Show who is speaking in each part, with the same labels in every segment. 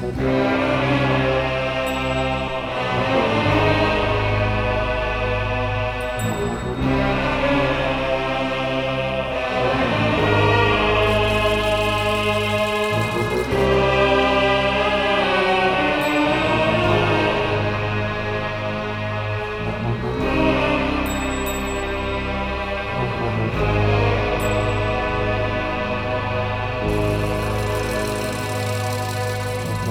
Speaker 1: Thank you.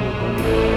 Speaker 1: Música